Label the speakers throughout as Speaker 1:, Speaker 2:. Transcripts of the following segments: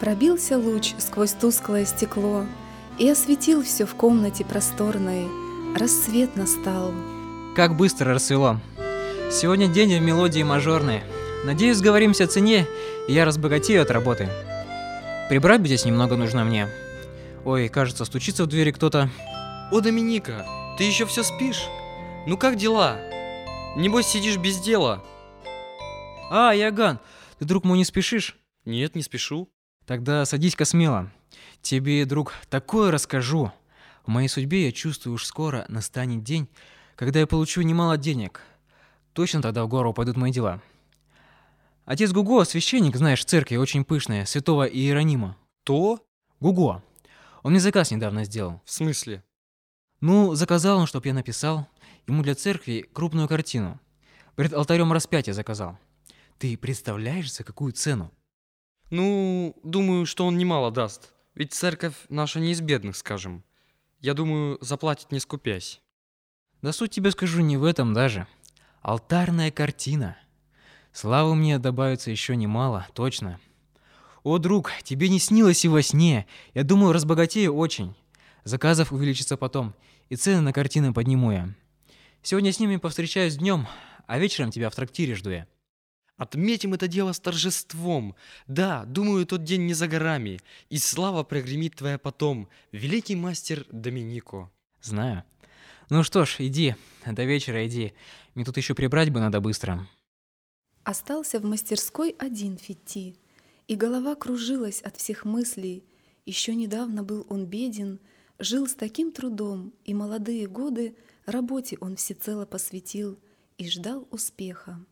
Speaker 1: Пробился луч сквозь тусклое стекло И осветил все в комнате просторной. Рассвет настал.
Speaker 2: Как быстро рассвело. Сегодня день в мелодии мажорной. Надеюсь, сговоримся о цене, и я разбогатею от работы. Прибрать бы здесь немного нужно мне. Ой, кажется, стучится в двери кто-то.
Speaker 3: О, Доминика, ты еще все спишь? Ну как дела? Небось сидишь без дела?
Speaker 2: А, Яган, ты, друг мой, не спешишь?
Speaker 3: Нет, не спешу.
Speaker 2: Тогда садись-ка смело. Тебе, друг, такое расскажу. В моей судьбе я чувствую, уж скоро настанет день, когда я получу немало денег. Точно тогда в гору пойдут мои дела. Отец Гуго, священник, знаешь, в церкви очень пышная, святого Иеронима.
Speaker 3: То?
Speaker 2: Гуго. Он мне заказ недавно сделал.
Speaker 3: В смысле?
Speaker 2: Ну, заказал он, чтоб я написал ему для церкви крупную картину. Перед алтарем распятия заказал. Ты представляешь, за какую цену?
Speaker 3: Ну, думаю, что он немало даст. Ведь церковь наша не из бедных, скажем. Я думаю, заплатит не скупясь.
Speaker 2: Да суть тебе скажу не в этом даже. Алтарная картина. Славы мне добавится еще немало, точно. О, друг, тебе не снилось и во сне. Я думаю, разбогатею очень. Заказов увеличится потом, и цены на картины подниму я. Сегодня с ними повстречаюсь днем, а вечером тебя в трактире жду я.
Speaker 3: Отметим это дело с торжеством. Да, думаю, тот день не за горами, и слава прогремит твоя потом, великий мастер Доминико.
Speaker 2: Знаю. Ну что ж, иди, до вечера иди. Мне тут еще прибрать бы надо быстро.
Speaker 1: Остался в мастерской один Фетти, и голова кружилась от всех мыслей. Еще недавно был он беден, жил с таким трудом, и молодые годы работе он всецело посвятил и ждал успеха.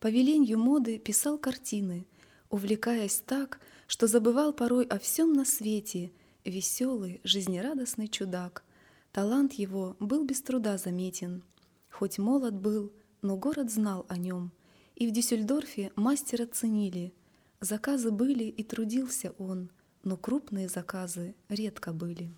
Speaker 1: По веленью моды писал картины, увлекаясь так, что забывал порой о всем на свете, веселый, жизнерадостный чудак. Талант его был без труда заметен. Хоть молод был, но город знал о нем — и в Дюссельдорфе мастера ценили. Заказы были, и трудился он, но крупные заказы редко были.